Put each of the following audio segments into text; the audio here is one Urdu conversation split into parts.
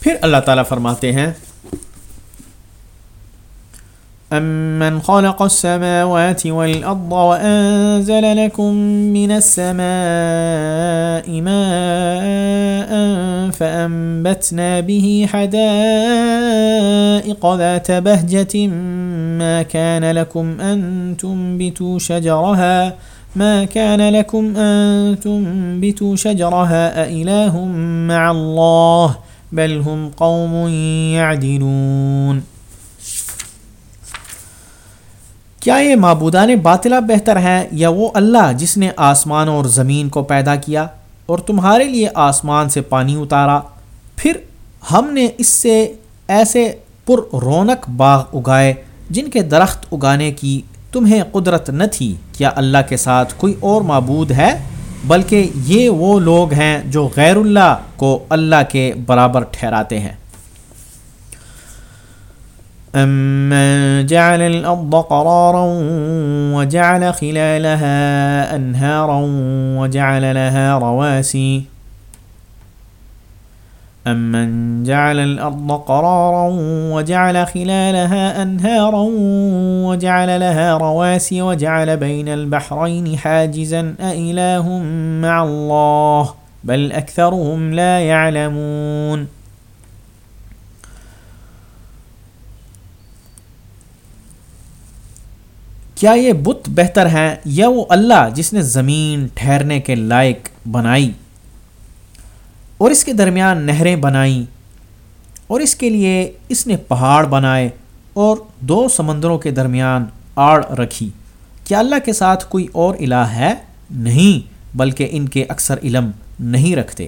پھر اللہ تعالیٰ فرماتے ہیں، أَمَّنْ خَلَقَ السَّمَاوَاتِ وَالْأَرْضَ وَأَنزَلَ لَكُم مِّنَ السَّمَاءِ مَاءً فَأَنبَتْنَا بِهِ حَدَائِقَ ذَاتَ بَهْجَةٍ مَا كَانَ لَكُمْ أَن تُنبِتُوا شَجَرَهَا، ما كان لكم أن تنبتوا شجرها، أإله مع الله بل هم قوم يعدلون۔ کیا یہ معبودان باطلہ بہتر ہیں یا وہ اللہ جس نے آسمان اور زمین کو پیدا کیا اور تمہارے لیے آسمان سے پانی اتارا؟ پھر ہم نے اس سے ایسے پر رونق باغ اگائے جن کے درخت اگانے کی تمہیں قدرت نہ تھی۔ کیا اللہ کے ساتھ کوئی اور معبود ہے؟ بلکہ یہ وہ لوگ ہیں جو غیر اللہ کو اللہ کے برابر ٹھہراتے ہیں۔ أَمَّنْ جَعَلَ الْأَرْضَ قَرَارًا وَجَعَلَ خِلَالَهَا أَنْهَارًا وَجَعَلَ لَهَا رَوَاسِي أَمَّنْ جَعَلَ الْأَرْضَ قَرَارًا وَجَعَلَ خِلَالَهَا أَنْهَارًا وَجَعَلَ لَهَا رَوَاسِي وَجَعَلَ بَيْنَ الْبَحْرَيْنِ حَاجِزًا أَإِلَٰهٌ مَّعَ اللَّهِ بَلْ أَكْثَرُهُمْ لَا يَعْلَمُونَ کیا یہ بت بہتر ہیں یا وہ اللہ جس نے زمین ٹھہرنے کے لائق بنائی؟ اور اس کے درمیان نہریں بنائیں اور اس کے لیے اس نے پہاڑ بنائے اور دو سمندروں کے درمیان آڑ رکھی۔ کیا اللہ کے ساتھ کوئی اور الہ ہے؟ نہیں، بلکہ ان کے اکثر علم نہیں رکھتے۔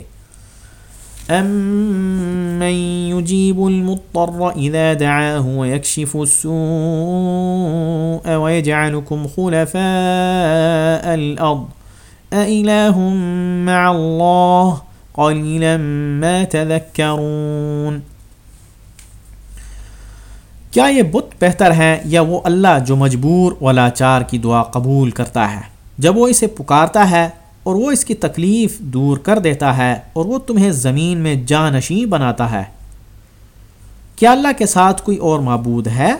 أَمَّن يُجِيبُ الْمُضْطَرَّ إِذَا دَعَاهُ وَيَكْشِفُ السُّوءَ وَيَجْعَلُكُمْ خُلَفَاءَ الْأَرْضِ أَإِلَٰهٌ مَّعَ اللَّهِ قَلِيلًا مَا تَذَكَّرُونَ۔ کیا یہ بت بہتر ہیں یا وہ اللہ جو مجبور و لاچار کی دعا قبول کرتا ہے؟ جب وہ اسے پکارتا ہے اور وہ اس کی تکلیف دور کر دیتا ہے اور وہ تمہیں زمین میں جانشیں بناتا ہے، کیا اللہ کے ساتھ کوئی اور معبود ہے؟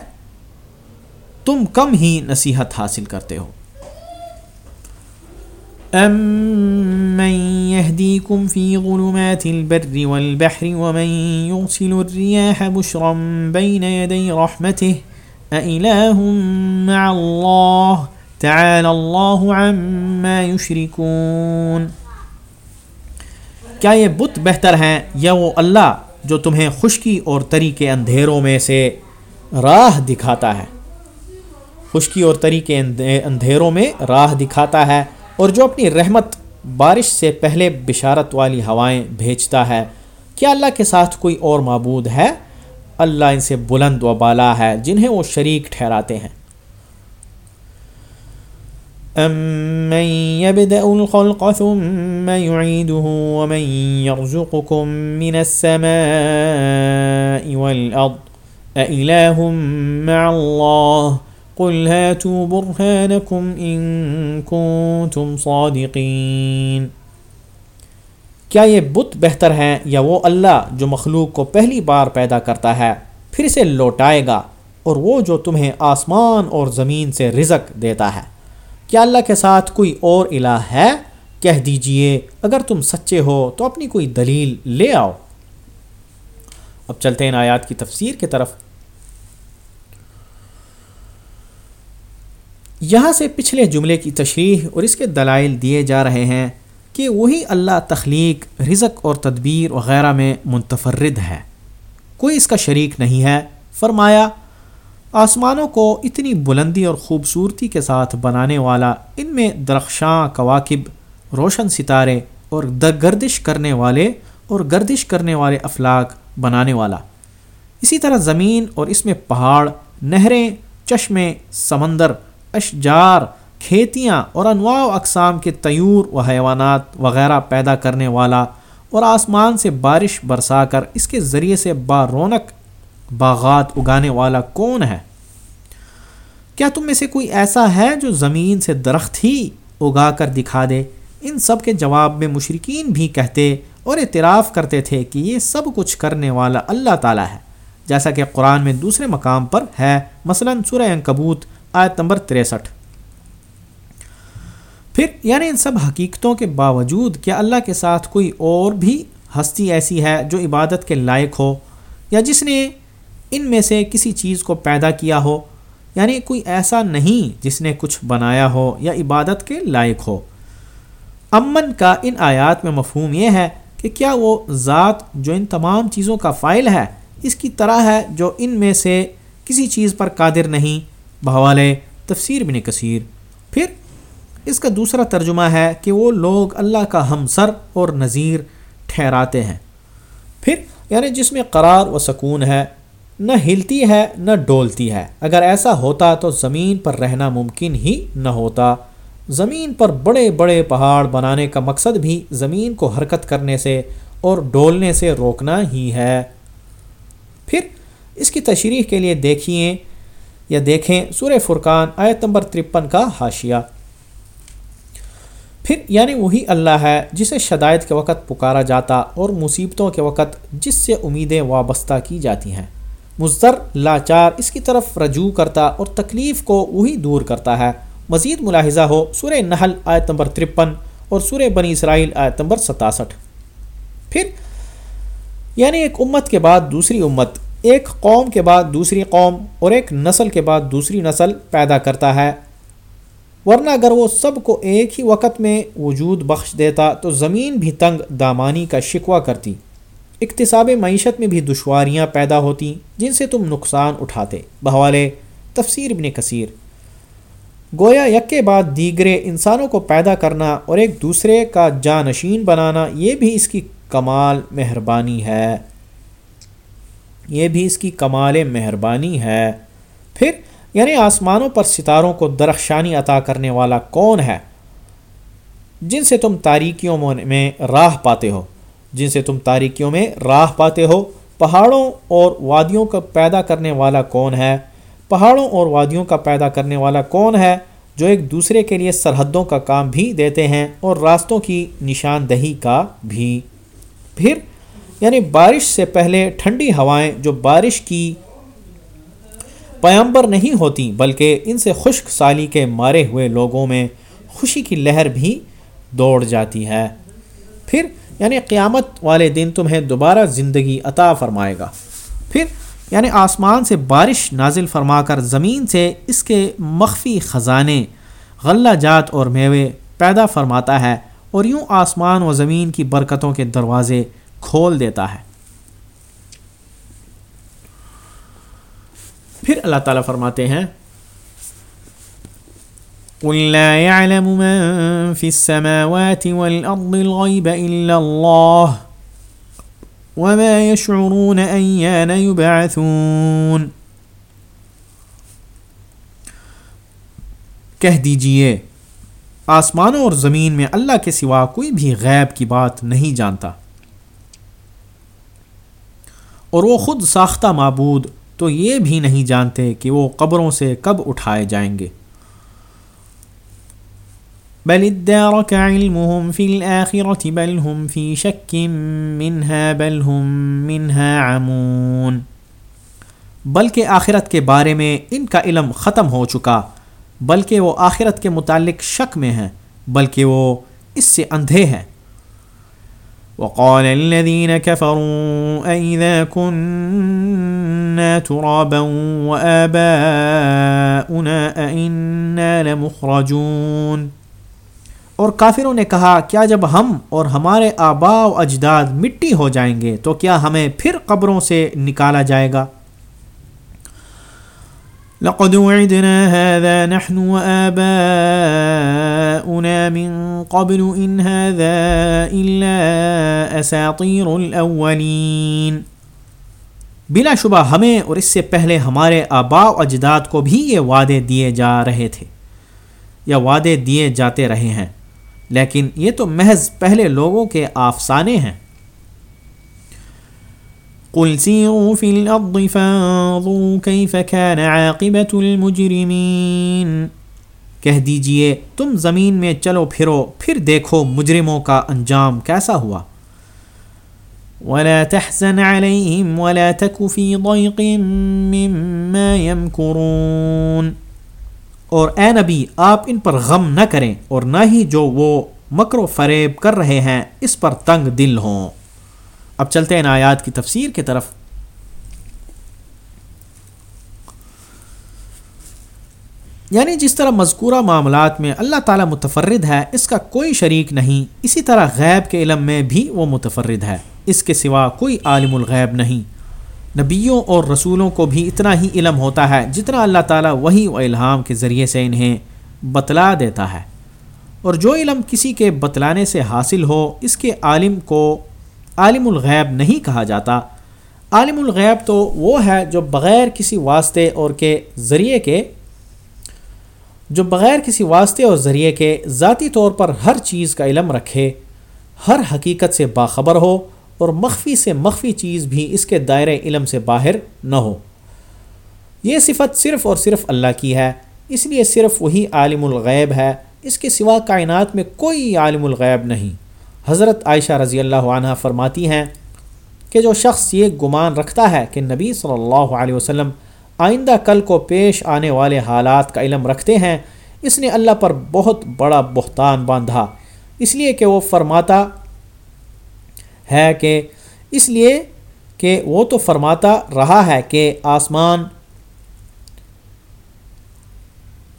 تم کم ہی نصیحت حاصل کرتے ہو۔ أَمَّن يَهْدِيكُمْ فِي ظُلُمَاتِ الْبَرِّ وَالْبَحْرِ وَمَن يُرْسِلُ الرِّيَاحَ بُشْرًا بَيْنَ يَدَيْ رَحْمَتِهِ أَإِلَٰهٌ مَّعَ اللَّهِ تعالى الله عما يشركون۔ کیا یہ بت بہتر ہیں یا وہ اللہ جو تمہیں خشکی اور تری کے اندھیروں میں سے راہ دکھاتا ہے؟ خشکی اور تری کے اندھیروں میں راہ دکھاتا ہے اور جو اپنی رحمت بارش سے پہلے بشارت والی ہوائیں بھیجتا ہے، کیا اللہ کے ساتھ کوئی اور معبود ہے؟ اللہ ان سے بلند و بالا ہے، جنہیں وہ شریک ٹھہراتے ہیں۔ أَمَّن يَبْدَأُ الْخَلْقَ ثُمَّ يُعِيدُهُ وَمَن يَرْزُقُكُم مِّنَ السَّمَاءِ وَالْأَرْضِ أَإِلَٰهٌ مَّعَ اللَّهِ قُلْ هَاتُوا بُرْهَانَكُمْ إِن كُنتُمْ صَادِقِينَ۔ کیا یہ بت بہتر ہیں یا وہ اللہ جو مخلوق کو پہلی بار پیدا کرتا ہے، پھر اسے لوٹائے گا اور وہ جو تمہیں آسمان اور زمین سے رزق دیتا ہے؟ کیا اللہ کے ساتھ کوئی اور الہ ہے؟ کہہ دیجیے، اگر تم سچے ہو تو اپنی کوئی دلیل لے آؤ۔ اب چلتے ہیں آیات کی تفسیر کی طرف۔ یہاں سے پچھلے جملے کی تشریح اور اس کے دلائل دیے جا رہے ہیں کہ وہی اللہ تخلیق، رزق اور تدبیر وغیرہ میں منتفرد ہے۔ کوئی اس کا شریک نہیں ہے۔ فرمایا، آسمانوں کو اتنی بلندی اور خوبصورتی کے ساتھ بنانے والا، ان میں درخشاں، کواکب، روشن ستارے اور گردش کرنے والے اور گردش کرنے والے افلاق بنانے والا۔ اسی طرح زمین اور اس میں پہاڑ، نہریں، چشمے، سمندر اشجار، کھیتیاں اور انواع و اقسام کے تیور و حیوانات وغیرہ پیدا کرنے والا اور آسمان سے بارش برسا کر اس کے ذریعے سے با رونق باغات اگانے والا کون ہے؟ کیا تم میں سے کوئی ایسا ہے جو زمین سے درخت ہی اگا کر دکھا دے؟ ان سب کے جواب میں مشرقین بھی کہتے اور اعتراف کرتے تھے کہ یہ سب کچھ کرنے والا اللہ تعالیٰ ہے۔ جیسا کہ قرآن میں دوسرے مقام پر ہے، مثلا سورہ انکبوت آیت نمبر تریسٹھ۔ پھر یعنی ان سب حقیقتوں کے باوجود کیا اللہ کے ساتھ کوئی اور بھی ہستی ایسی ہے جو عبادت کے لائق ہو؟ یا جس نے ان میں سے کسی چیز کو پیدا کیا ہو؟ یعنی کوئی ایسا نہیں جس نے کچھ بنایا ہو یا عبادت کے لائق ہو۔ امن کا ان آیات میں مفہوم یہ ہے کہ کیا وہ ذات جو ان تمام چیزوں کا فائل ہے، اس کی طرح ہے جو ان میں سے کسی چیز پر قادر نہیں؟ بحوالے تفسیر بن کثیر۔ پھر اس کا دوسرا ترجمہ ہے کہ وہ لوگ اللہ کا ہم سر اور نظیر ٹھہراتے ہیں۔ پھر یعنی جس میں قرار و سکون ہے، نہ ہلتی ہے، نہ ڈولتی ہے۔ اگر ایسا ہوتا تو زمین پر رہنا ممکن ہی نہ ہوتا۔ زمین پر بڑے بڑے پہاڑ بنانے کا مقصد بھی زمین کو حرکت کرنے سے اور ڈولنے سے روکنا ہی ہے۔ پھر اس کی تشریح کے لیے دیکھیے یا دیکھیں سورہ فرقان آیت نمبر ترپن کا حاشیہ۔ پھر یعنی وہی اللہ ہے جسے شدائد کے وقت پکارا جاتا اور مصیبتوں کے وقت جس سے امیدیں وابستہ کی جاتی ہیں۔ مضر لاچار، اس کی طرف رجوع کرتا اور تکلیف کو وہی دور کرتا ہے۔ مزید ملاحظہ ہو سورہ نحل آیت نمبر ترپن اور سورہ بنی اسرائیل آیت نمبر ستاسٹھ۔ پھر یعنی ایک امت کے بعد دوسری امت ایک قوم کے بعد دوسری قوم اور ایک نسل کے بعد دوسری نسل پیدا کرتا ہے۔ ورنہ اگر وہ سب کو ایک ہی وقت میں وجود بخش دیتا تو زمین بھی تنگ دامانی کا شکوہ کرتی۔ اقتصاب معیشت میں بھی دشواریاں پیدا ہوتی جن سے تم نقصان اٹھاتے۔ بحوالے تفسیر ابن کثیر۔ گویا یک بعد دیگرے انسانوں کو پیدا کرنا اور ایک دوسرے کا جانشین بنانا یہ بھی اس کی کمال مہربانی ہے۔ یہ بھی اس کی کمال مہربانی ہے۔ پھر یعنی آسمانوں پر ستاروں کو درخشانی عطا کرنے والا کون ہے؟ جن سے تم تاریکیوں میں راہ پاتے ہو۔ جن سے تم تاریکیوں میں راہ پاتے ہو۔ پہاڑوں اور وادیوں کا پیدا کرنے والا کون ہے؟ پہاڑوں اور وادیوں کا پیدا کرنے والا کون ہے جو ایک دوسرے کے لیے سرحدوں کا کام بھی دیتے ہیں اور راستوں کی نشاندہی کا بھی۔ پھر یعنی بارش سے پہلے ٹھنڈی ہوائیں جو بارش کی پیامبر نہیں ہوتی بلکہ ان سے خشک سالی کے مارے ہوئے لوگوں میں خوشی کی لہر بھی دوڑ جاتی ہے۔ پھر یعنی قیامت والے دن تمہیں دوبارہ زندگی عطا فرمائے گا۔ پھر یعنی آسمان سے بارش نازل فرما کر زمین سے اس کے مخفی خزانے، غلہ جات اور میوے پیدا فرماتا ہے اور یوں آسمان و زمین کی برکتوں کے دروازے کھول دیتا ہے۔ پھر اللہ تعالیٰ فرماتے ہیں، قل لا يعلم من في السماوات والأرض الغيب إلا الله وما يشعرون أيان يبعثون۔ کہہ دیجیے، آسمانوں اور زمین میں اللہ کے سوا کوئی بھی غیب کی بات نہیں جانتا۔ اور وہ خود ساختہ معبود تو یہ بھی نہیں جانتے کہ وہ قبروں سے کب اٹھائے جائیں گے۔ بل ادارك علمهم في الآخرة بل هم في شك منها بل هم منها عمون۔ بلکہ آخرت کے بارے میں ان کا علم ختم ہو چکا، بلکہ وہ آخرت کے متعلق شک میں ہیں، بلکہ وہ اس سے اندھے ہیں۔ وقال الذين كفروا أئذا كنا ترابا وآباؤنا أئنا لمخرجون اور کافروں نے کہا، کیا جب ہم اور ہمارے آبا و اجداد مٹی ہو جائیں گے تو کیا ہمیں پھر قبروں سے نکالا جائے گا؟ لقد وعدنا هذا نحن وآباؤنا من قبل إن هذا إلا أساطير الأولين۔ بلا شبہ ہمیں اور اس سے پہلے ہمارے آبا و اجداد کو بھی یہ وعدے دیے جا رہے تھے۔ یا وعدے دیے جاتے رہے ہیں۔ لیکن یہ تو محض پہلے لوگوں کے آفسانے ہیں۔ قل سيروا في الأرض فانظروا كيف كان عاقبة المجرمين۔ کہہ دیجیے، تم زمین میں چلو پھرو، پھر دیکھو مجرموں کا انجام کیسا ہوا۔ ولا تحزن عليهم ولا تك في ضيق مما يمكرون۔ اور اے نبی، آپ ان پر غم نہ کریں اور نہ ہی جو وہ مکر و فریب کر رہے ہیں، اس پر تنگ دل ہوں۔ اب چلتے ہیں آیات کی تفسیر کی طرف۔ یعنی جس طرح مذکورہ معاملات میں اللہ تعالیٰ متفرد ہے، اس کا کوئی شریک نہیں۔ اسی طرح غیب کے علم میں بھی وہ متفرد ہے۔ اس کے سوا کوئی عالم الغیب نہیں۔ نبیوں اور رسولوں کو بھی اتنا ہی علم ہوتا ہے جتنا اللہ تعالیٰ وہی و الہام کے ذریعے سے انہیں بتلا دیتا ہے۔ اور جو علم کسی کے بتلانے سے حاصل ہو، اس کے عالم کو عالم الغیب نہیں کہا جاتا۔ عالم الغیب تو وہ ہے جو بغیر کسی واسطے اور کے ذریعے کے جو بغیر کسی واسطے اور ذریعے کے ذاتی طور پر ہر چیز کا علم رکھے، ہر حقیقت سے باخبر ہو اور مخفی سے مخفی چیز بھی اس کے دائرۂ علم سے باہر نہ ہو۔ یہ صفت صرف اور صرف اللہ کی ہے، اس لیے صرف وہی عالم الغیب ہے، اس کے سوا کائنات میں کوئی عالم الغیب نہیں۔ حضرت عائشہ رضی اللہ عنہ فرماتی ہیں کہ جو شخص یہ گمان رکھتا ہے کہ نبی صلی اللہ علیہ وسلم آئندہ کل کو پیش آنے والے حالات کا علم رکھتے ہیں۔ اس نے اللہ پر بہت بڑا بہتان باندھا۔ اس لیے کہ وہ فرماتا ہے کہ اس لیے کہ وہ تو فرماتا رہا ہے کہ آسمان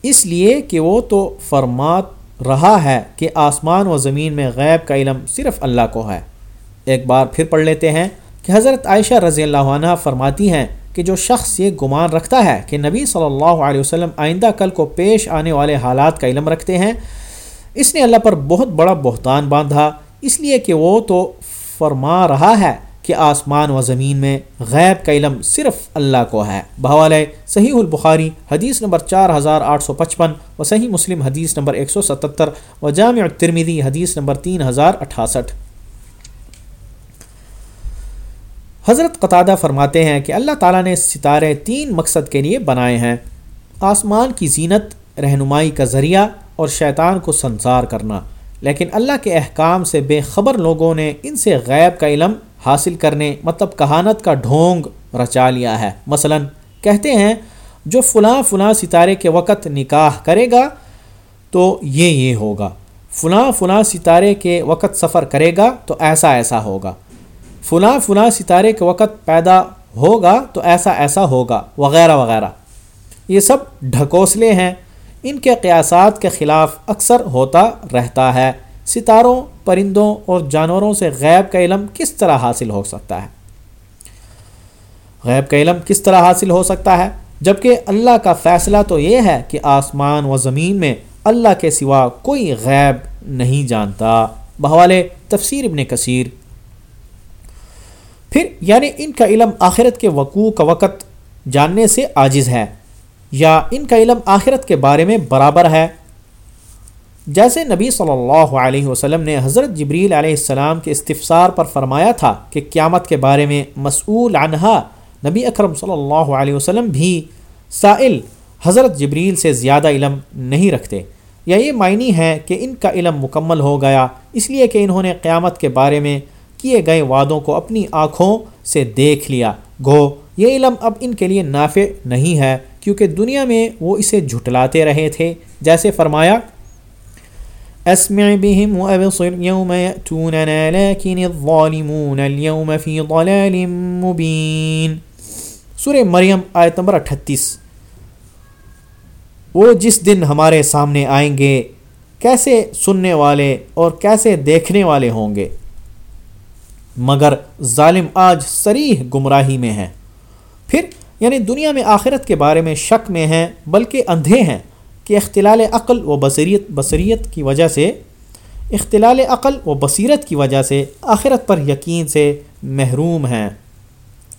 اس لیے کہ وہ تو فرمات رہا ہے کہ آسمان و زمین میں غیب کا علم صرف اللہ کو ہے۔ ایک بار پھر پڑھ لیتے ہیں کہ حضرت عائشہ رضی اللہ عنہ فرماتی ہیں کہ جو شخص یہ گمان رکھتا ہے کہ نبی صلی اللہ علیہ وسلم آئندہ کل کو پیش آنے والے حالات کا علم رکھتے ہیں، اس نے اللہ پر بہت بڑا بہتان باندھا۔ اس لیے کہ وہ تو فرما رہا ہے کہ آسمان و زمین میں غیب کا علم صرف اللہ کو ہے۔ بحوال صحیح البخاری حدیث نمبر چار ہزار آٹھ سو پچپن و صحیح مسلم حدیث نمبر ایک سو ستتر و جامع ترمیدی حدیث نمبر تین ہزار اٹھاسٹھ۔ حضرت قطادہ فرماتے ہیں کہ اللہ تعالیٰ نے ستارے تین مقصد کے لیے بنائے ہیں۔ آسمان کی زینت، رہنمائی کا ذریعہ اور شیطان کو سنسار کرنا۔ لیکن اللہ کے احکام سے بے خبر لوگوں نے ان سے غیب کا علم حاصل کرنے مطلب کہانت کا ڈھونگ رچا لیا ہے۔ مثلا کہتے ہیں، جو فلاں فلاں ستارے کے وقت نکاح کرے گا تو یہ یہ ہوگا۔ فلاں فلاں ستارے کے وقت سفر کرے گا تو ایسا ایسا ہوگا۔ فلاں فلاں ستارے کے وقت پیدا ہوگا تو ایسا ایسا ہوگا، وغیرہ وغیرہ۔ یہ سب ڈھکوسلے ہیں۔ ان کے قیاسات کے خلاف اکثر ہوتا رہتا ہے۔ ستاروں، پرندوں اور جانوروں سے غیب کا علم کس طرح حاصل ہو سکتا ہے؟ غیب کا علم کس طرح حاصل ہو سکتا ہے؟ جبکہ اللہ کا فیصلہ تو یہ ہے کہ آسمان و زمین میں اللہ کے سوا کوئی غیب نہیں جانتا۔ بحوالے تفسیر ابن کثیر پھر یعنی ان کا علم آخرت کے وقوع کا وقت جاننے سے عاجز ہے یا ان کا علم آخرت کے بارے میں برابر ہے۔ جیسے نبی صلی اللہ علیہ وسلم نے حضرت جبریل علیہ السلام کے استفسار پر فرمایا تھا کہ قیامت کے بارے میں مسئول عنہا نبی اکرم صلی اللہ علیہ وسلم بھی سائل حضرت جبریل سے زیادہ علم نہیں رکھتے۔ یا یہ معنی ہے کہ ان کا علم مکمل ہو گیا، اس لیے کہ انہوں نے قیامت کے بارے میں کیے گئے وعدوں کو اپنی آنکھوں سے دیکھ لیا۔ گو، یہ علم اب ان کے لیے نافع نہیں ہے، کیونکہ دنیا میں وہ اسے جھٹلاتے رہے تھے۔ جیسے فرمایا، اسمع بهم وابصر يوم يأتوننا لكن الظالمون اليوم في ضلال مبين سورہ مریم آیت نمبر اٹھتیس۔ وہ جس دن ہمارے سامنے آئیں گے، کیسے سننے والے اور کیسے دیکھنے والے ہوں گے؟ مگر ظالم آج سریح گمراہی میں ہیں پھر یعنی دنیا میں آخرت کے بارے میں شک میں ہیں، بلکہ اندھے ہیں کہ اختلال عقل و بصیرت بصریت کی وجہ سے، اختلال عقل و بصیرت کی وجہ سے آخرت پر یقین سے محروم ہیں۔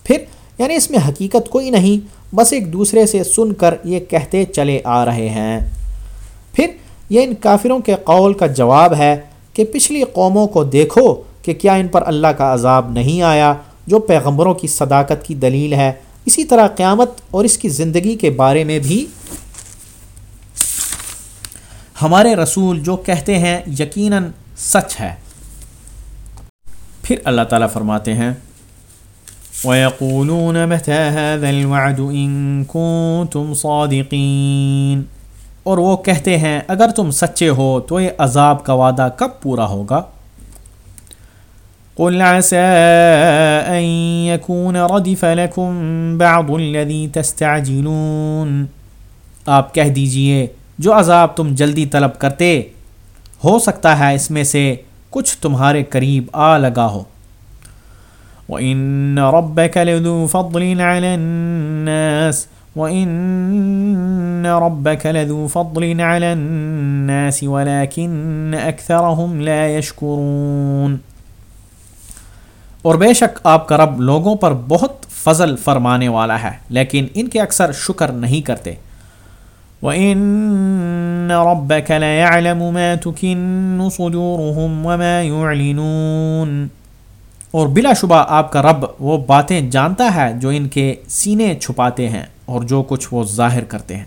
پھر یعنی اس میں حقیقت کوئی نہیں، بس ایک دوسرے سے سن کر یہ کہتے چلے آ رہے ہیں۔ پھر، یہ ان کافروں کے قول کا جواب ہے کہ پچھلی قوموں کو دیکھو کہ کیا ان پر اللہ کا عذاب نہیں آیا جو پیغمبروں کی صداقت کی دلیل ہے؟ اسی طرح قیامت اور اس کی زندگی کے بارے میں بھی ہمارے رسول جو کہتے ہیں یقیناً سچ ہے۔ پھر اللہ تعالیٰ فرماتے ہیں، وَيَقُولُونَ مَتَى هَذَا الْوَعْدُ إِن كُنتُمْ صَادِقِينَ۔ اور وہ کہتے ہیں، اگر تم سچے ہو تو یہ عذاب کا وعدہ کب پورا ہوگا؟ قل عسى أن يكون ردف لكم بعض الذي تستعجلون۔ آپ کہہ دیجیے، جو عذاب تم جلدی طلب کرتے، ہو سکتا ہے اس میں سے کچھ تمہارے قریب آ لگا ہو۔ وَإِنَّ رَبَّكَ لَذُو فَضْلٍ عَلَى النَّاسِ۔ وَإِنَّ رَبَّكَ لَذُو فَضْلٍ عَلَى النَّاسِ، وَلَكِنَّ أَكْثَرَهُمْ لَا يَشْكُرُونَ۔ اور بے شک آپ کا رب لوگوں پر بہت فضل فرمانے والا ہے، لیکن ان کے اکثر شکر نہیں کرتے۔ وَإِنَّ رَبَّكَ لَيَعْلَمُ مَا تُكِنُّ صُدُورُهُمْ وَمَا يُعْلِنُونَ۔ اور بلا شبہ آپ کا رب وہ باتیں جانتا ہے جو ان کے سینے چھپاتے ہیں اور جو کچھ وہ ظاہر کرتے ہیں۔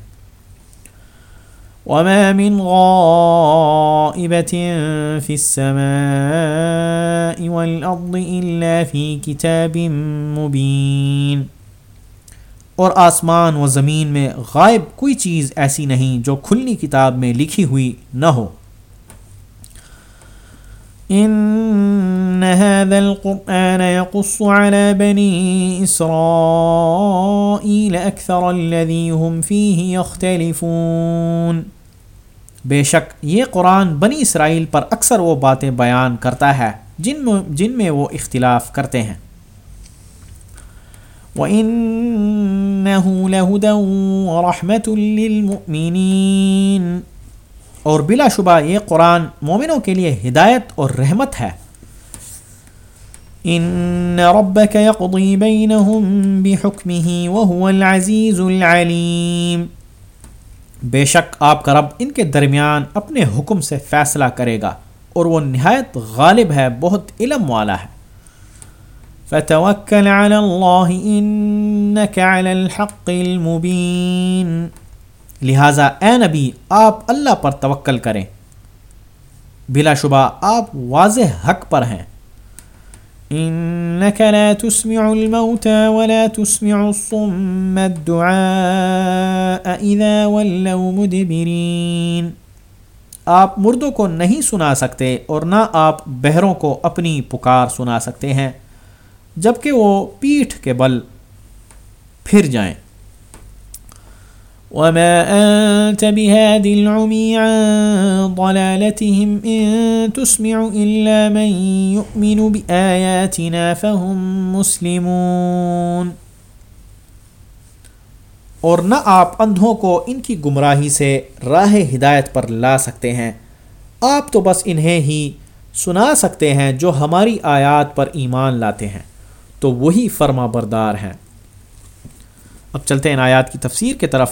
وما من غائبة في السماء والأرض إلا في كتاب مبين۔ اور آسمان و زمین میں غائب کوئی چیز ایسی نہیں جو کھلنی کتاب میں لکھی ہوئی نہ ہو۔ ان هذا القرآن يقص على بني إسرائيل أكثر الذي هم فيه يختلفون۔ بے شک یہ قرآن بنی اسرائیل پر اکثر وہ باتیں بیان کرتا ہے جن میں جن میں وہ اختلاف کرتے ہیں۔ وَإِنَّهُ لَهُدًى وَرَحْمَةٌ لِّلْمُؤْمِنِينَ۔ اور بلا شبہ یہ قرآن مومنوں کے لیے ہدایت اور رحمت ہے۔ ان ربك يقضي بينهم بحكمه وهو العزيز العليم۔ بے شک آپ کا رب ان کے درمیان اپنے حکم سے فیصلہ کرے گا اور وہ نہایت غالب ہے، بہت علم والا ہے۔ فتوکل علی اللہ انک علی الحق المبین۔ لہٰذا اے نبی، آپ اللہ پر توکل کریں۔ بلا شبہ آپ واضح حق پر ہیں۔ انك لا تسمع الموتى ولا تسمع الصم الدعاء اذا ولوا مدبرين۔ آپ مردوں کو نہیں سنا سکتے اور نہ آپ بہروں کو اپنی پکار سنا سکتے ہیں، جبکہ وہ پیٹھ کے بل پھر جائیں۔ وما أنت بهاد العمي عن ضلالتهم إن تسمع إلا من يؤمن بآياتنا فهم مسلمون اور نہ آپ اندھوں کو ان کی گمراہی سے راہ ہدایت پر لا سکتے ہیں۔ آپ تو بس انہیں ہی سنا سکتے ہیں جو ہماری آیات پر ایمان لاتے ہیں۔ تو وہی فرما بردار ہیں۔ اب چلتے ہیں ان آیات کی تفسیر کی طرف۔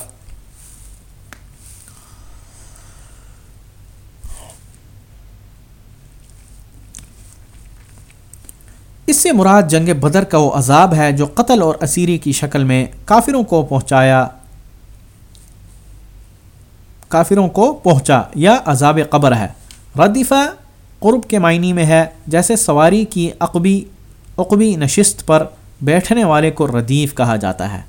سے مراد جنگ بدر کا وہ عذاب ہے جو قتل اور اسیری کی شکل میں کافروں کو پہنچایا کافروں کو پہنچا یا عذاب قبر ہے۔ ردیفہ قرب کے معنی میں ہے جیسے سواری کی عقبی عقبی نشست پر بیٹھنے والے کو ردیف کہا جاتا ہے۔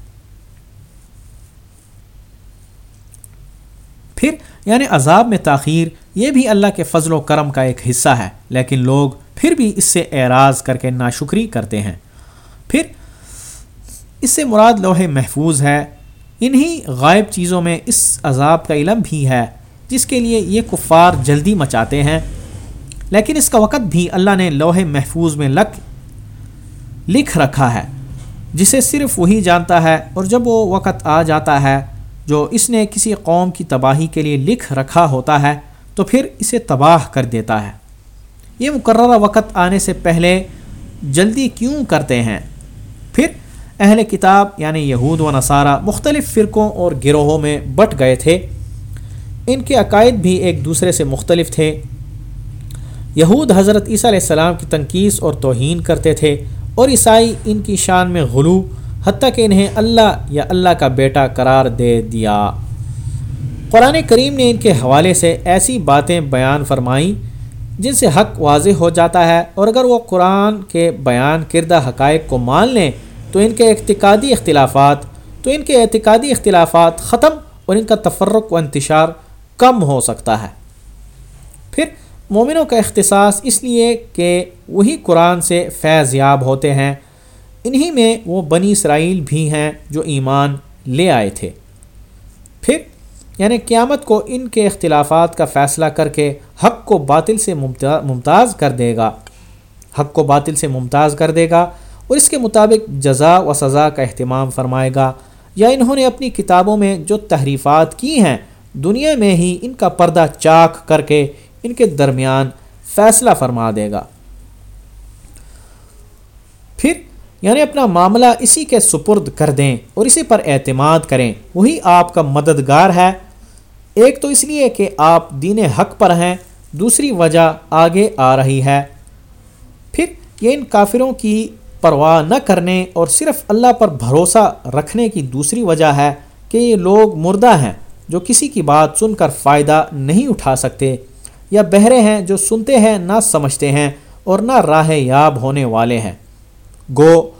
پھر یعنی عذاب میں تاخیر یہ بھی اللہ کے فضل و کرم کا ایک حصہ ہے، لیکن لوگ پھر بھی اس سے اعراض کر کے ناشکری کرتے ہیں۔ پھر اس سے مراد لوہے محفوظ ہے۔ انہی غائب چیزوں میں اس عذاب کا علم بھی ہے، جس کے لیے یہ کفار جلدی مچاتے ہیں۔ لیکن اس کا وقت بھی اللہ نے لوہے محفوظ میں لکھ لکھ رکھا ہے، جسے صرف وہی جانتا ہے۔ اور جب وہ وقت آ جاتا ہے جو اس نے کسی قوم کی تباہی کے لیے لکھ رکھا ہوتا ہے، تو پھر اسے تباہ کر دیتا ہے۔ یہ مقررہ وقت آنے سے پہلے جلدی کیوں کرتے ہیں؟ پھر اہل کتاب یعنی یہود و نصارہ مختلف فرقوں اور گروہوں میں بٹ گئے تھے۔ ان کے عقائد بھی ایک دوسرے سے مختلف تھے۔ یہود حضرت عیسیٰ علیہ السلام کی تنقید اور توہین کرتے تھے اور عیسائی ان کی شان میں غلو، حتیٰ کہ انہیں اللہ یا اللہ کا بیٹا قرار دے دیا۔ قرآن کریم نے ان کے حوالے سے ایسی باتیں بیان فرمائیں جن سے حق واضح ہو جاتا ہے اور اگر وہ قرآن کے بیان کردہ حقائق کو مان لیں، تو ان کے اعتقادی اختلافات، تو ان کے اعتقادی اختلافات ختم اور ان کا تفرق و انتشار کم ہو سکتا ہے۔ پھر مومنوں کا اختصاص اس لیے کہ وہی قرآن سے فیض یاب ہوتے ہیں۔ انہی میں وہ بنی اسرائیل بھی ہیں جو ایمان لے آئے تھے۔ پھر یعنی قیامت کو ان کے اختلافات کا فیصلہ کر کے حق کو باطل سے ممتاز کر دے گا۔ حق کو باطل سے ممتاز کر دے گا اور اس کے مطابق جزا و سزا کا اہتمام فرمائے گا۔ یا انہوں نے اپنی کتابوں میں جو تحریفات کی ہیں، دنیا میں ہی ان کا پردہ چاک کر کے ان کے درمیان فیصلہ فرما دے گا۔ پھر یعنی اپنا معاملہ اسی کے سپرد کر دیں اور اسی پر اعتماد کریں، وہی آپ کا مددگار ہے۔ ایک تو اس لیے کہ آپ دین حق پر ہیں، دوسری وجہ آگے آ رہی ہے۔ پھر یہ ان کافروں کی پرواہ نہ کرنے اور صرف اللہ پر بھروسہ رکھنے کی دوسری وجہ ہے کہ یہ لوگ مردہ ہیں جو کسی کی بات سن کر فائدہ نہیں اٹھا سکتے یا بہرے ہیں جو سنتے ہیں نہ سمجھتے ہیں اور نہ راہ یاب ہونے والے ہیں۔ گو،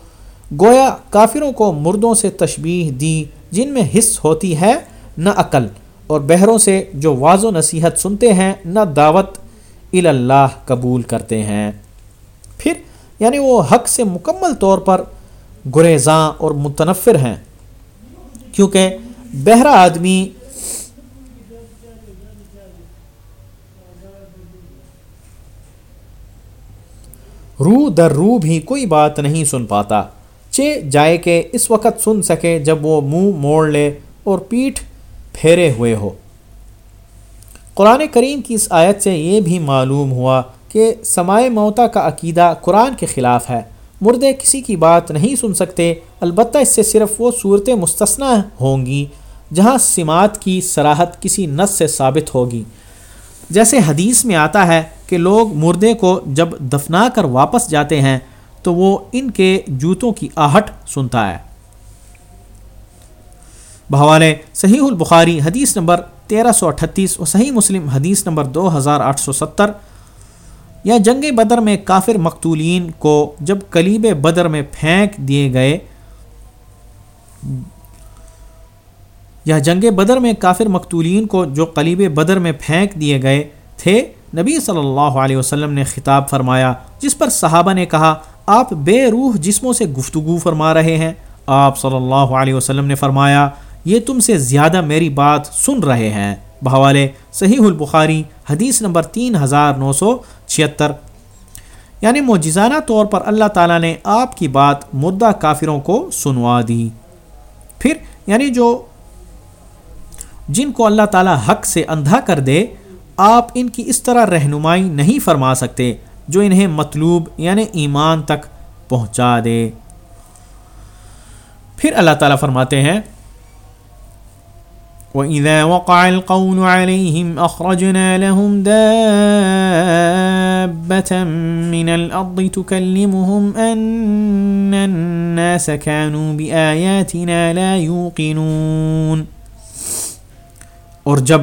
گویا کافروں کو مردوں سے تشبیح دی جن میں حص ہوتی ہے نہ عقل۔ اور بہروں سے جو واض و نصیحت سنتے ہیں، نہ دعوت اللہ قبول کرتے ہیں۔ پھر یعنی وہ حق سے مکمل طور پر گریزاں اور متنفر ہیں۔ کیونکہ بہرا آدمی روح در روح بھی کوئی بات نہیں سن پاتا۔ چے جائے کہ اس وقت سن سکے جب وہ منہ موڑ لے اور پیٹھ پھیرے ہوئے ہو۔ قرآن کریم کی اس آیت سے یہ بھی معلوم ہوا کہ سمائے موتا کا عقیدہ قرآن کے خلاف ہے۔ مردے کسی کی بات نہیں سن سکتے، البتہ اس سے صرف وہ صورتیں مستثنا ہوں گی جہاں سماعت کی سراحت کسی نس سے ثابت ہوگی۔ جیسے حدیث میں آتا ہے کہ لوگ مردے کو جب دفنا کر واپس جاتے ہیں تو وہ ان کے جوتوں کی آہٹ سنتا ہے۔ بحوالے صحیح البخاری حدیث نمبر تیرہ سو اٹھتیس اور صحیح مسلم حدیث نمبر دو ہزار آٹھ سو ستر۔ یا جنگ بدر میں کافر مقتولین کو جب کلیب بدر میں پھینک دیے گئے، یا جنگ بدر میں کافر مقتولین کو جو قلیب بدر میں پھینک دیے گئے تھے، نبی صلی اللہ علیہ وسلم نے خطاب فرمایا، جس پر صحابہ نے کہا، آپ بے روح جسموں سے گفتگو فرما رہے ہیں۔ آپ صلی اللہ علیہ وسلم نے فرمایا یہ تم سے زیادہ میری بات سن رہے ہیں۔ بحوالے صحیح البخاری حدیث نمبر تین ہزار نو سو چھہتر۔ یعنی موجزانہ طور پر اللہ تعالیٰ نے آپ کی بات مردہ کافروں کو سنوا دی۔ پھر یعنی جو جن کو اللہ تعالیٰ حق سے اندھا کر دے، آپ ان کی اس طرح رہنمائی نہیں فرما سکتے جو انہیں مطلوب یعنی ایمان تک پہنچا دے۔ پھر اللہ تعالیٰ فرماتے ہیں وَإِذَا وَقَعَ الْقَوْلُ عَلَيْهِمْ أَخْرَجْنَا لَهُمْ دَابَّةً مِّنَ الْأَرْضِ تُكَلِّمُهُمْ أَنَّ النَّاسَ كَانُوا بِآيَاتِنَا لَا يُوقِنُونَ۔ اور جب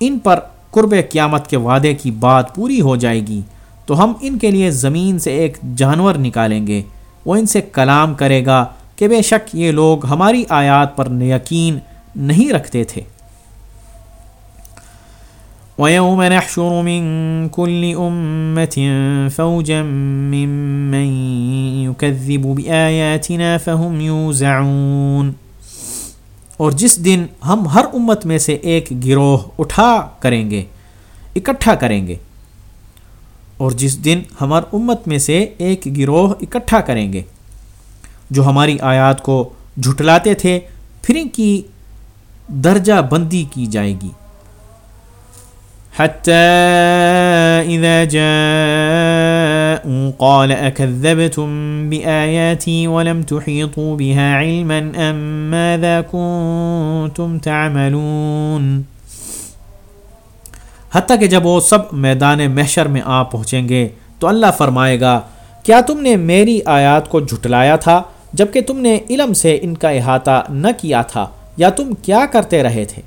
ان پر قرب قیامت کے وعدے کی بات پوری ہو جائے گی، تو ہم ان کے لیے زمین سے ایک جانور نکالیں گے۔ وہ ان سے کلام کرے گا کہ بے شک یہ لوگ ہماری آیات پر یقین نہیں رکھتے تھے۔ وَيَوْمَ نَحْشُرُ مِن كُلِّ أُمَّةٍ فَوْجًا مِّمَّن يُكَذِّبُ بِآيَاتِنَا فَهُمْ يُوزَعُونَ۔ اور جس دن ہم ہر امت میں سے ایک گروہ اٹھا کریں گے، اکٹھا کریں گے، اور جس دن ہمار امت میں سے ایک گروہ اکٹھا کریں گے، جو ہماری آیات کو جھٹلاتے تھے، پھر ان کی درجہ بندی کی جائے گی۔ حتى إذا جاءوا قال أكذبتم بآياتي ولم تحيطوا بها علما أم ماذا كنتم تعملون؟ حتیٰ کہ جب وہ سب میدان محشر میں آ پہنچیں گے تو اللہ فرمائے گا، کیا تم نے میری آیات کو جھٹلایا تھا جبکہ تم نے علم سے ان کا احاطہ نہ کیا تھا؟ یا تم کیا کرتے رہے تھے؟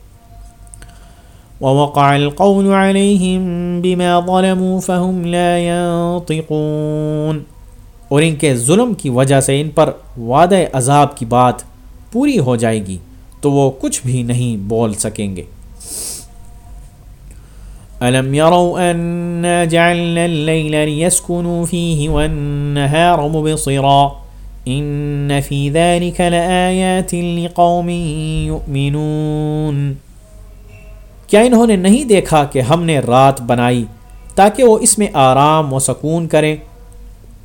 ووقع القول عليهم بما ظلموا فهم لا ينطقون۔ اور ان کے ظلم کی وجہ سے ان پر وعدہ عذاب کی بات پوری ہو جائے گی، تو وہ کچھ بھی نہیں بول سکیں گے۔ ألم يروا أنا جعلنا الليل ليسكنوا فيه والنهار مبصرا۔ إن في ذلك لآيات لقوم يؤمنون۔ کیا انہوں نے نہیں دیکھا کہ ہم نے رات بنائی تاکہ وہ اس میں آرام و سکون کریں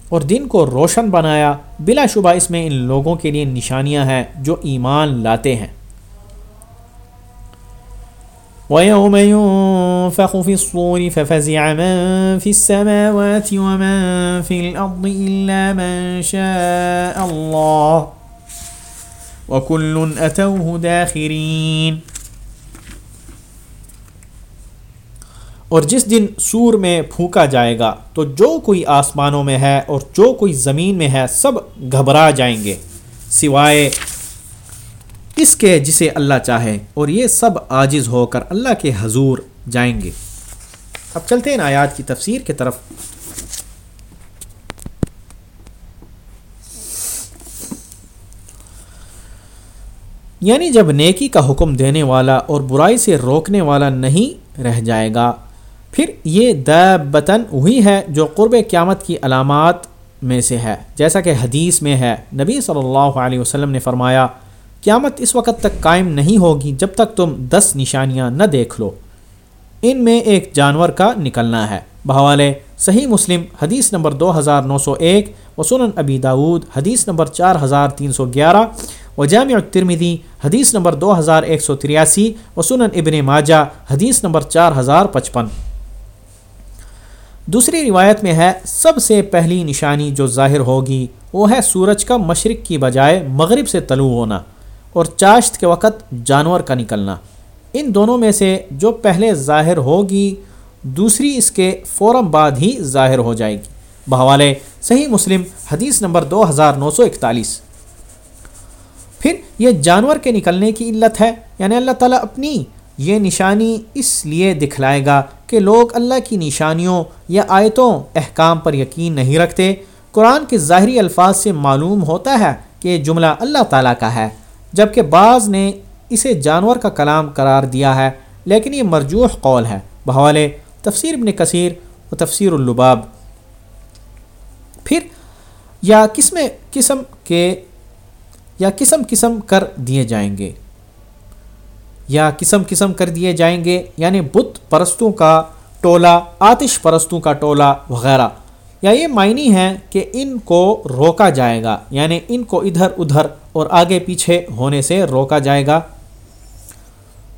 اور دن کو روشن بنایا؟ بلا شبہ اس میں ان لوگوں کے لیے نشانیاں ہیں جو ایمان لاتے ہیں۔ وَيَوْمَ يُنفَخُ فِي الصُّورِ فَفَزِعَ مَن فِي السَّمَاوَاتِ وَمَن فِي الْأَرْضِ إِلَّا مَن شَاءَ اللَّهُ وَكُلٌّ أَتَوْهُ دَاخِرِينَ اور جس دن سور میں پھونکا جائے گا، تو جو کوئی آسمانوں میں ہے اور جو کوئی زمین میں ہے، سب گھبرا جائیں گے۔ سوائے اس کے جسے اللہ چاہے، اور یہ سب عاجز ہو کر اللہ کے حضور جائیں گے۔ اب چلتے ہیں آیات کی تفسیر کی طرف۔ یعنی جب نیکی کا حکم دینے والا اور برائی سے روکنے والا نہیں رہ جائے گا پھر یہ دبتن وہی ہے جو قرب قیامت کی علامات میں سے ہے۔ جیسا کہ حدیث میں ہے، نبی صلی اللہ علیہ وسلم نے فرمایا، قیامت اس وقت تک قائم نہیں ہوگی جب تک تم دس نشانیاں نہ دیکھ لو۔ ان میں ایک جانور کا نکلنا ہے۔ بحوالے صحیح مسلم، حدیث نمبر دو ہزار نو سو ایک وسن ابی داود، حدیث نمبر چار ہزار تین سو گیارہ و جامع ترمیدی حدیث نمبر دو ہزار ایک سو تریاسی وسن ابن ماجہ، حدیث نمبر چار ہزار پچپن۔ دوسری روایت میں ہے، سب سے پہلی نشانی جو ظاہر ہوگی، وہ ہے سورج کا مشرق کی بجائے مغرب سے طلوع ہونا اور چاشت کے وقت جانور کا نکلنا۔ ان دونوں میں سے جو پہلے ظاہر ہوگی، دوسری اس کے فوراً بعد ہی ظاہر ہو جائے گی۔ بحوالے صحیح مسلم، حدیث نمبر دو ہزار نو سو اکتالیس۔ پھر یہ جانور کے نکلنے کی علت ہے؟ یعنی اللہ تعالیٰ اپنی یہ نشانی اس لیے دکھلائے گا کہ لوگ اللہ کی نشانیوں یا آیتوں، احکام پر یقین نہیں رکھتے۔ قرآن کے ظاہری الفاظ سے معلوم ہوتا ہے کہ جملہ اللہ تعالیٰ کا ہے، جبکہ بعض نے اسے جانور کا کلام قرار دیا ہے، لیکن یہ مرجوح قول ہے۔ بحوالے تفسیر ابن کثیر و تفسیر اللباب۔ پھر، یا قسم قسم کے، یا قسم قسم کر دیے جائیں گے۔ یا قسم قسم کر دیے جائیں گے یعنی بت پرستوں کا ٹولہ آتش پرستوں کا ٹولہ وغیرہ۔ یا یہ معنی ہے کہ ان کو روکا جائے گا یعنی ان کو ادھر ادھر اور آگے پیچھے ہونے سے روکا جائے گا۔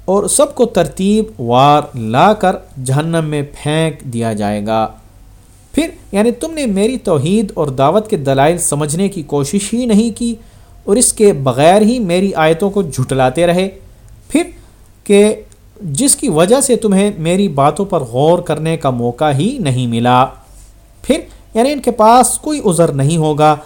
اور سب کو ترتیب، وار لا کر جہنم میں پھینک دیا جائے گا۔ پھر یعنی تم نے میری توحید اور دعوت کے دلائل سمجھنے کی کوشش ہی نہیں کی، اور اس کے بغیر ہی میری آیتوں کو جھٹلاتے رہے۔ پھر کہ جس کی وجہ سے تمہیں میری باتوں پر غور کرنے کا موقع ہی نہیں ملا۔ پھر یعنی ان کے پاس کوئی عذر نہیں ہوگا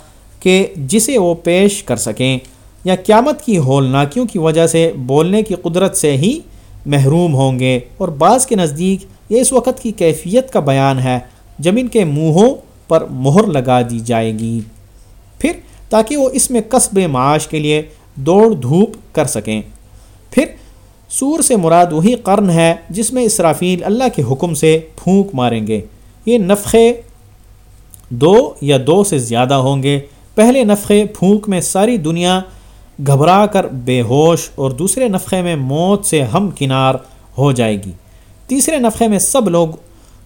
کہ جسے وہ پیش کر سکیں یا قیامت کی ہولناکیوں کی وجہ سے بولنے کی قدرت سے ہی محروم ہوں گے۔ اور بعض کے نزدیک یہ اس وقت کی کیفیت کا بیان ہے جب ان کے منہوں پر مہر لگا دی جائے گی۔ پھر تاکہ وہ اس میں قصب معاش کے لیے دوڑ دھوپ کر سکیں۔ پھر سور سے مراد وہی قرن ہے جس میں اسرافیل اللہ کے حکم سے پھونک ماریں گے۔ یہ نفقے دو یا دو سے زیادہ ہوں گے۔ پہلے نفقے پھونک میں ساری دنیا گھبرا کر بے ہوش اور دوسرے نفقے میں موت سے ہم کنار ہو جائے گی۔ تیسرے نفقے میں سب لوگ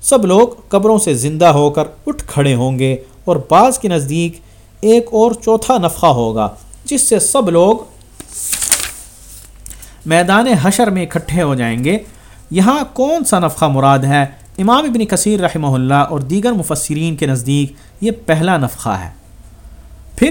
سب لوگ قبروں سے زندہ ہو کر اٹھ کھڑے ہوں گے اور بعض کے نزدیک ایک اور چوتھا نفقہ ہوگا، جس سے سب لوگ میدان حشر میں اکٹھے ہو جائیں گے۔ یہاں کون سا نفقہ مراد ہے؟ امام ابن کثیر رحمہ اللہ اور دیگر مفسرین کے نزدیک یہ پہلا نفقہ ہے۔ پھر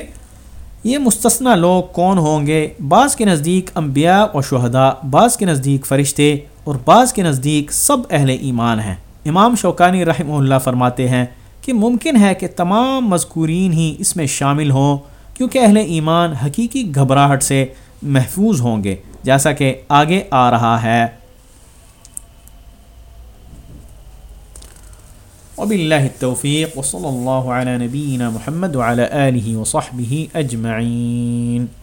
یہ مستثنی لوگ کون ہوں گے؟ بعض کے نزدیک انبیاء و شہداء، بعض کے نزدیک فرشتے اور بعض کے نزدیک سب اہل ایمان ہیں۔ امام شوکانی رحمہ اللہ فرماتے ہیں کہ ممکن ہے کہ تمام مذکورین ہی اس میں شامل ہوں، کیونکہ اہل ایمان حقیقی گھبراہٹ سے محفوظ ہوں گے۔ جیسا کہ آگے آ رہا ہے۔ وباللہ التوفیق، وصلی اللہ علی نبینا محمد وعلی آلہ وصحبہ اجمعین۔